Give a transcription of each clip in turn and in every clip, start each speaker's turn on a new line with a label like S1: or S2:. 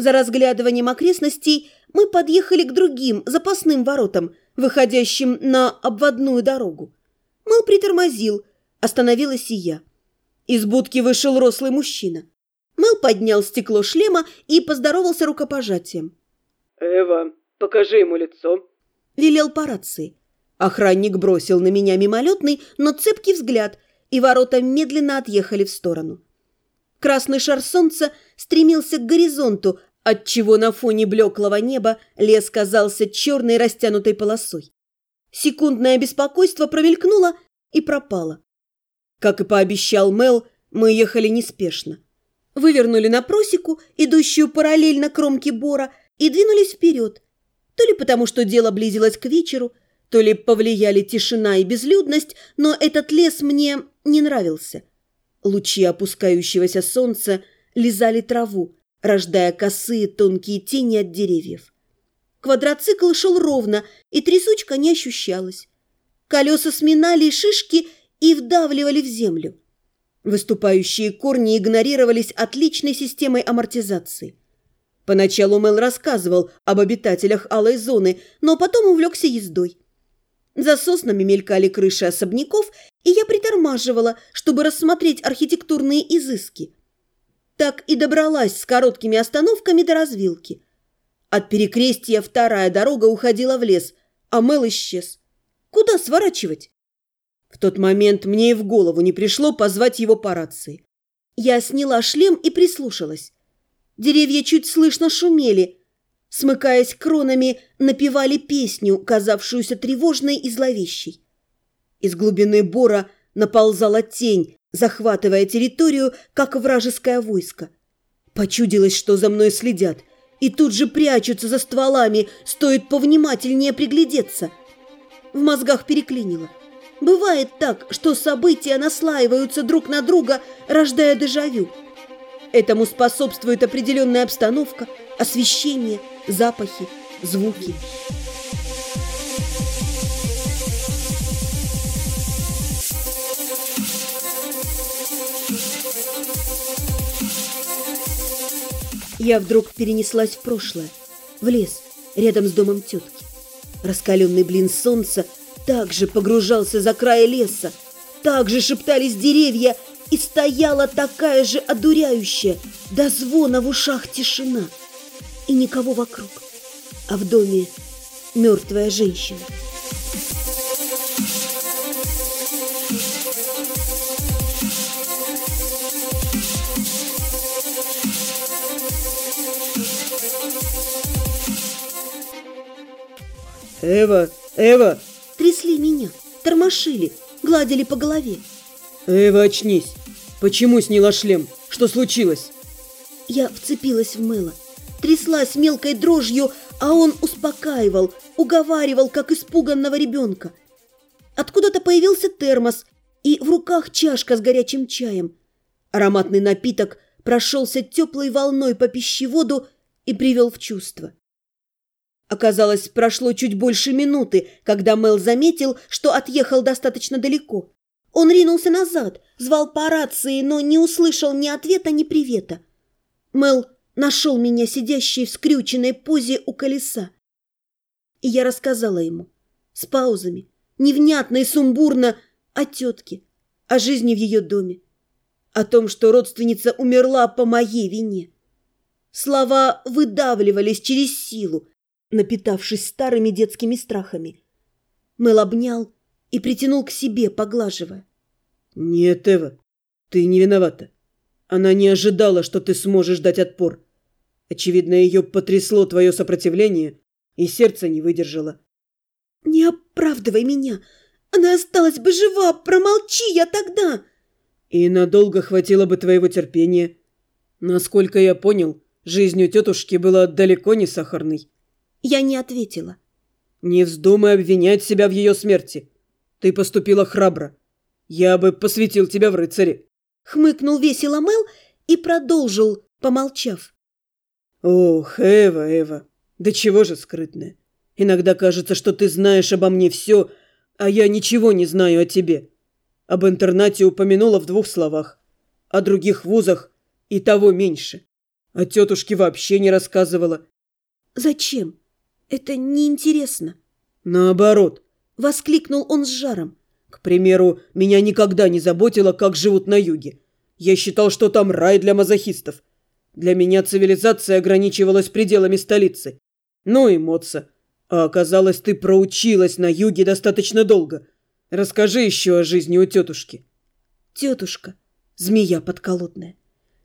S1: За разглядыванием окрестностей мы подъехали к другим запасным воротам, выходящим на обводную дорогу. Мэл притормозил, остановилась и я. Из будки вышел рослый мужчина. Мэл поднял стекло шлема и поздоровался рукопожатием.
S2: «Эва, покажи ему лицо», –
S1: велел по рации. Охранник бросил на меня мимолетный, но цепкий взгляд, и ворота медленно отъехали в сторону. Красный шар солнца стремился к горизонту, отчего на фоне блеклого неба лес казался черной растянутой полосой. Секундное беспокойство промелькнуло и пропало. Как и пообещал Мел, мы ехали неспешно. Вывернули на просеку, идущую параллельно кромке бора, и двинулись вперед. То ли потому, что дело близилось к вечеру, то ли повлияли тишина и безлюдность, но этот лес мне не нравился. Лучи опускающегося солнца лизали траву, рождая косые тонкие тени от деревьев. Квадроцикл шел ровно, и трясучка не ощущалась. Колеса сминали шишки и вдавливали в землю. Выступающие корни игнорировались отличной системой амортизации. Поначалу Мел рассказывал об обитателях алой зоны, но потом увлекся ездой. За соснами мелькали крыши особняков, и я притормаживала, чтобы рассмотреть архитектурные изыски. Так и добралась с короткими остановками до развилки. От перекрестия вторая дорога уходила в лес, а Мел исчез. Куда сворачивать? В тот момент мне и в голову не пришло позвать его по рации. Я сняла шлем и прислушалась. Деревья чуть слышно шумели, смыкаясь кронами, напевали песню, казавшуюся тревожной и зловещей. Из глубины бора наползала тень, захватывая территорию, как вражеское войско. Почудилось, что за мной следят, и тут же прячутся за стволами, стоит повнимательнее приглядеться. В мозгах переклинило. Бывает так, что события наслаиваются друг на друга, рождая дежавю. Этому способствует определенная обстановка, освещение, запахи, звуки. Я вдруг перенеслась в прошлое, в лес, рядом с домом тетки. Раскаленный блин солнца также погружался за край леса, также шептались деревья, и стояла такая же одуряющая, до звона в ушах тишина. И никого вокруг, а в доме мертвая женщина.
S2: «Эва! Эва!»
S1: Трясли меня, тормошили, гладили по голове.
S2: «Эва, очнись! Почему сняла шлем? Что случилось?»
S1: Я вцепилась в Мэла, тряслась мелкой дрожью, а он успокаивал, уговаривал, как испуганного ребенка. Откуда-то появился термос и в руках чашка с горячим чаем. Ароматный напиток прошелся теплой волной по пищеводу и привел в чувство. Оказалось, прошло чуть больше минуты, когда Мел заметил, что отъехал достаточно далеко. Он ринулся назад, звал по рации, но не услышал ни ответа, ни привета. Мел нашел меня сидящей в скрюченной позе у колеса. И я рассказала ему, с паузами, невнятно и сумбурно, о тетке, о жизни в ее доме, о том, что родственница умерла по моей вине. Слова выдавливались через силу, напитавшись старыми детскими страхами. Мэл обнял и притянул к себе, поглаживая.
S2: «Нет, Эва, ты не виновата. Она не ожидала, что ты сможешь дать отпор. Очевидно, ее потрясло твое сопротивление, и сердце не выдержало».
S1: «Не оправдывай меня! Она осталась бы жива! Промолчи я тогда!»
S2: «И надолго хватило бы твоего терпения. Насколько я понял, жизнь у тетушки была далеко не сахарной».
S1: Я не ответила.
S2: «Не вздумай обвинять себя в ее смерти. Ты поступила храбро. Я бы посвятил тебя в рыцаре».
S1: Хмыкнул весело Мэл и продолжил, помолчав.
S2: «Ох, Эва, Эва, да чего же скрытная. Иногда кажется, что ты знаешь обо мне все, а я ничего не знаю о тебе. Об интернате упомянула в двух словах, о других вузах и того меньше. А тетушке вообще не рассказывала.
S1: Зачем? Это неинтересно.
S2: Наоборот.
S1: Воскликнул он с жаром.
S2: К примеру, меня никогда не заботило, как живут на юге. Я считал, что там рай для мазохистов. Для меня цивилизация ограничивалась пределами столицы. Ну и Моца. А оказалось, ты проучилась на юге достаточно долго. Расскажи еще о жизни у тетушки.
S1: Тетушка, змея подколодная,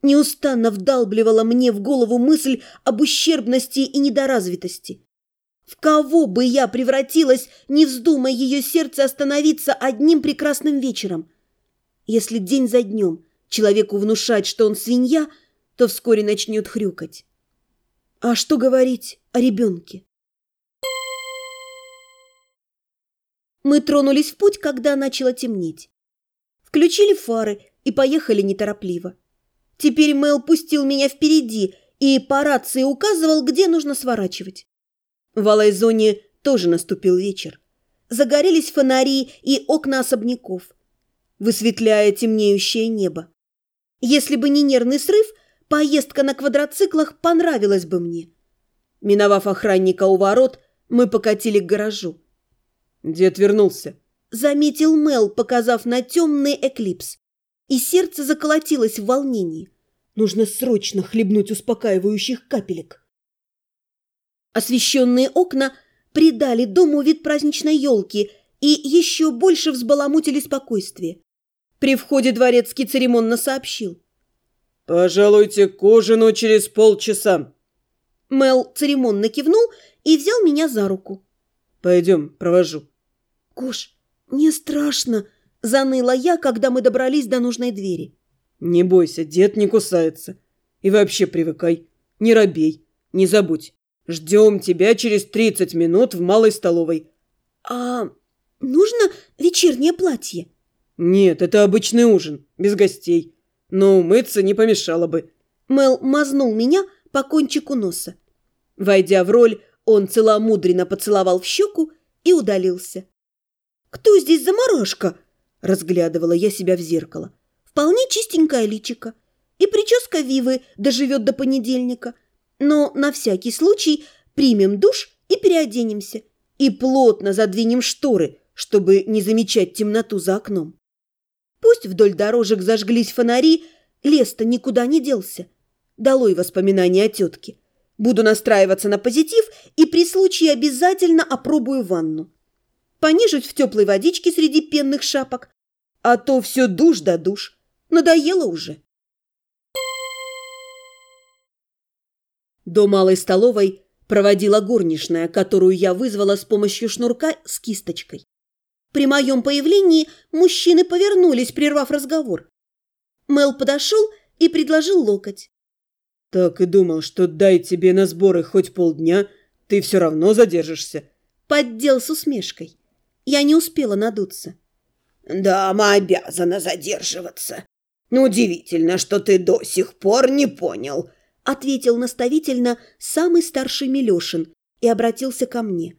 S1: неустанно вдалбливала мне в голову мысль об ущербности и недоразвитости. В кого бы я превратилась, не вздумая ее сердце остановиться одним прекрасным вечером? Если день за днем человеку внушать, что он свинья, то вскоре начнет хрюкать. А что говорить о ребенке? Мы тронулись в путь, когда начало темнеть. Включили фары и поехали неторопливо. Теперь Мэл пустил меня впереди и по рации указывал, где нужно сворачивать. В Алайзоне тоже наступил вечер. Загорелись фонари и окна особняков, высветляя темнеющее небо. Если бы не нервный срыв, поездка на квадроциклах понравилась бы мне. Миновав охранника у ворот, мы покатили к гаражу.
S2: Дед вернулся.
S1: Заметил Мел, показав на темный эклипс. И сердце заколотилось в волнении. Нужно срочно хлебнуть успокаивающих капелек. Освещенные окна придали дому вид праздничной елки и еще больше взбаламутили спокойствие. При входе дворецкий церемонно сообщил.
S2: «Пожалуйте к ужину через полчаса».
S1: Мел церемонно кивнул и взял меня за руку.
S2: «Пойдем, провожу».
S1: «Гош, мне страшно!» – заныла я, когда мы добрались до нужной двери.
S2: «Не бойся, дед не кусается. И вообще привыкай. Не робей. Не забудь. Ждем тебя через тридцать минут в малой столовой».
S1: «А нужно вечернее платье?»
S2: «Нет, это обычный ужин, без гостей. Но умыться не помешало бы».
S1: Мел мазнул меня по кончику носа. Войдя в роль, он целомудренно поцеловал в щеку и удалился. «Кто здесь заморашка?» – разглядывала я себя в зеркало. «Вполне чистенькая личика. И прическа Вивы доживет до понедельника. Но на всякий случай примем душ и переоденемся. И плотно задвинем шторы, чтобы не замечать темноту за окном. Пусть вдоль дорожек зажглись фонари, лес-то никуда не делся. Долой воспоминания о тетке. Буду настраиваться на позитив и при случае обязательно опробую ванну понижить в теплой водичке среди пенных шапок. А то все душ да душ. Надоело уже. До малой столовой проводила горничная, которую я вызвала с помощью шнурка с кисточкой. При моем появлении мужчины повернулись, прервав разговор. Мел подошел и предложил локоть.
S2: «Так и думал, что дай тебе на сборы хоть полдня, ты все равно задержишься».
S1: Поддел с усмешкой. Я не успела надуться.
S3: «Дама обязана задерживаться. Удивительно, что ты до сих пор не понял», —
S1: ответил наставительно самый старший Милешин и обратился ко мне.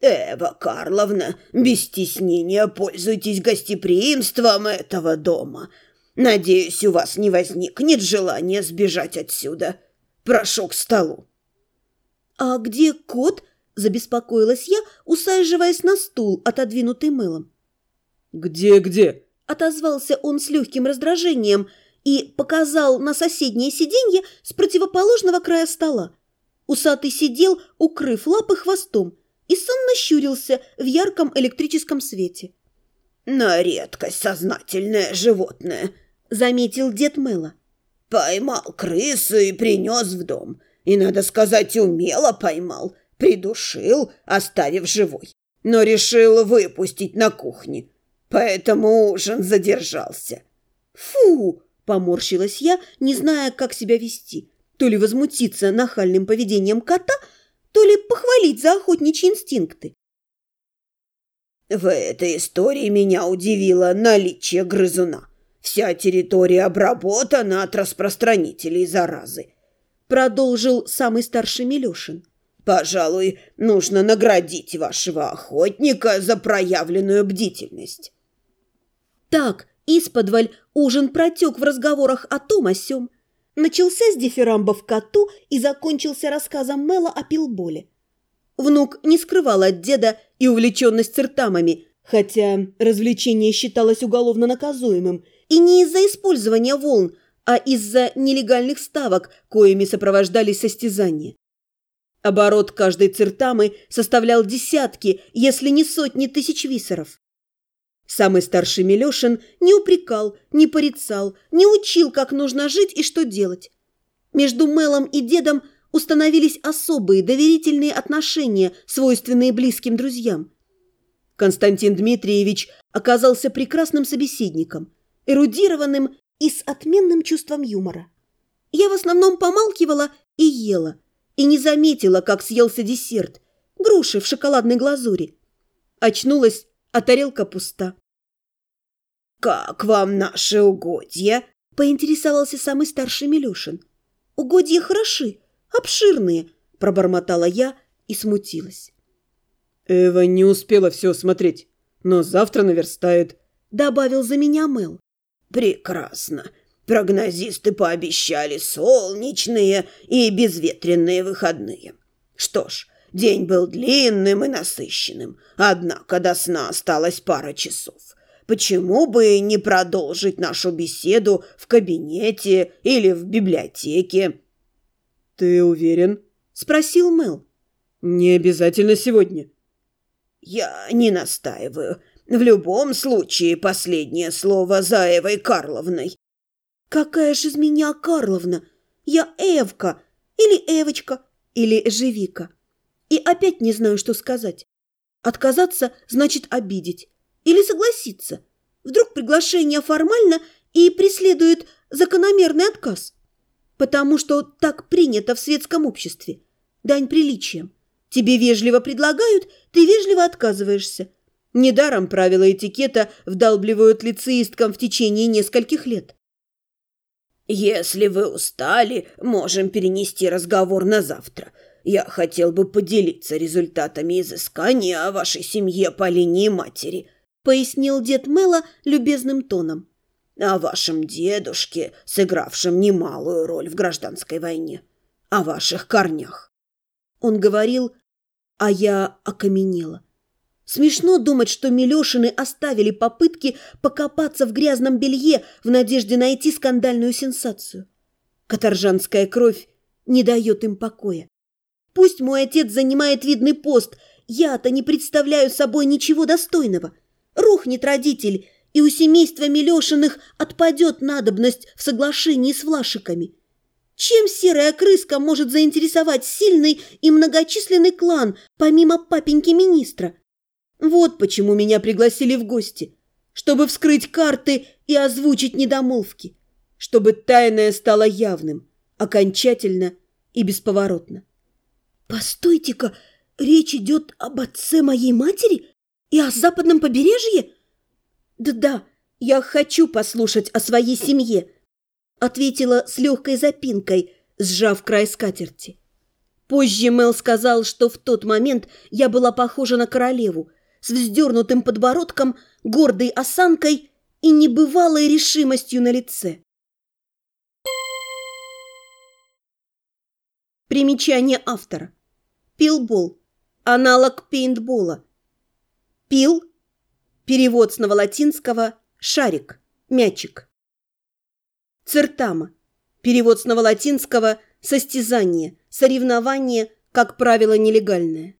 S3: «Эва Карловна, без стеснения пользуйтесь гостеприимством этого дома. Надеюсь, у вас не возникнет желания сбежать отсюда. Прошу к столу».
S1: «А где кот?» Забеспокоилась я, усаживаясь на стул, отодвинутый мылом.
S2: «Где-где?»
S1: – отозвался он с легким раздражением и показал на соседнее сиденье с противоположного края стола. Усатый сидел, укрыв лапы хвостом, и сонно щурился в ярком электрическом свете.
S3: «На редкость сознательное животное», — заметил дед Мэла. «Поймал крысу и принес в дом. И, надо сказать, умело поймал придушил, оставив живой, но решил выпустить на кухне, поэтому ужин задержался.
S1: «Фу!» – поморщилась я, не зная, как себя вести. То ли возмутиться нахальным поведением кота, то ли похвалить за охотничьи инстинкты.
S3: В этой истории меня удивило наличие грызуна. Вся территория обработана от распространителей заразы.
S1: Продолжил самый старший Милешин.
S3: Пожалуй, нужно наградить вашего охотника за проявленную бдительность.
S1: Так, исподволь ужин протек в разговорах о том о сём. начался с дифирамба в коту и закончился рассказом Мэла о пилболе. Внук не скрывал от деда и увлеченность циртамами, хотя развлечение считалось уголовно наказуемым, и не из-за использования волн, а из-за нелегальных ставок, коими сопровождались состязания. Оборот каждой циртамы составлял десятки, если не сотни тысяч висеров. Самый старший Милешин не упрекал, не порицал, не учил, как нужно жить и что делать. Между Мелом и дедом установились особые доверительные отношения, свойственные близким друзьям. Константин Дмитриевич оказался прекрасным собеседником, эрудированным и с отменным чувством юмора. Я в основном помалкивала и ела, и не заметила, как съелся десерт, груши в шоколадной глазури. Очнулась, а тарелка пуста.
S3: «Как вам наши угодья?» – поинтересовался самый старший Милюшин.
S1: «Угодья хороши, обширные», – пробормотала я и смутилась.
S2: «Эва не успела все смотреть, но завтра наверстает», –
S1: добавил за меня Мел.
S3: «Прекрасно. Прогнозисты пообещали солнечные и безветренные выходные. Что ж, день был длинным и насыщенным, однако до сна осталось пара часов. Почему бы не продолжить нашу беседу в кабинете или в библиотеке?»
S2: «Ты уверен?»
S1: – спросил Мэл.
S2: «Не обязательно сегодня».
S3: «Я не настаиваю. В любом случае последнее слово за Эвой Карловной».
S1: «Какая же из меня Карловна? Я Эвка или Эвочка или Живика. И опять не знаю, что сказать. Отказаться значит обидеть. Или согласиться. Вдруг приглашение формально и преследует закономерный отказ. Потому что так принято в светском обществе. Дань приличиям. Тебе вежливо предлагают, ты вежливо отказываешься. Недаром правила этикета вдалбливают лицеисткам в течение нескольких лет.
S3: «Если вы устали, можем перенести разговор на завтра. Я хотел бы поделиться результатами изыскания о вашей семье по линии матери», пояснил дед Мэла любезным тоном. «О вашем дедушке, сыгравшем немалую роль в гражданской войне. О ваших корнях».
S1: Он говорил, а я окаменела. Смешно думать, что Милешины оставили попытки покопаться в грязном белье в надежде найти скандальную сенсацию. Каторжанская кровь не дает им покоя. Пусть мой отец занимает видный пост, я-то не представляю собой ничего достойного. Рухнет родитель, и у семейства Милешиных отпадет надобность в соглашении с Влашиками. Чем серая крыска может заинтересовать сильный и многочисленный клан, помимо папеньки-министра? Вот почему меня пригласили в гости, чтобы вскрыть карты и озвучить недомолвки, чтобы тайное стало явным, окончательно и бесповоротно. «Постойте-ка, речь идет об отце моей матери?» И о западном побережье? Да-да, я хочу послушать о своей семье, ответила с легкой запинкой, сжав край скатерти. Позже Мел сказал, что в тот момент я была похожа на королеву, с вздернутым подбородком, гордой осанкой и небывалой решимостью на лице. Примечание автора. Пилбол. Аналог пейнтбола. Пил – перевод с новолатинского «шарик», «мячик». Цертама – перевод с новолатинского «состязание», «соревнование», как правило, нелегальное.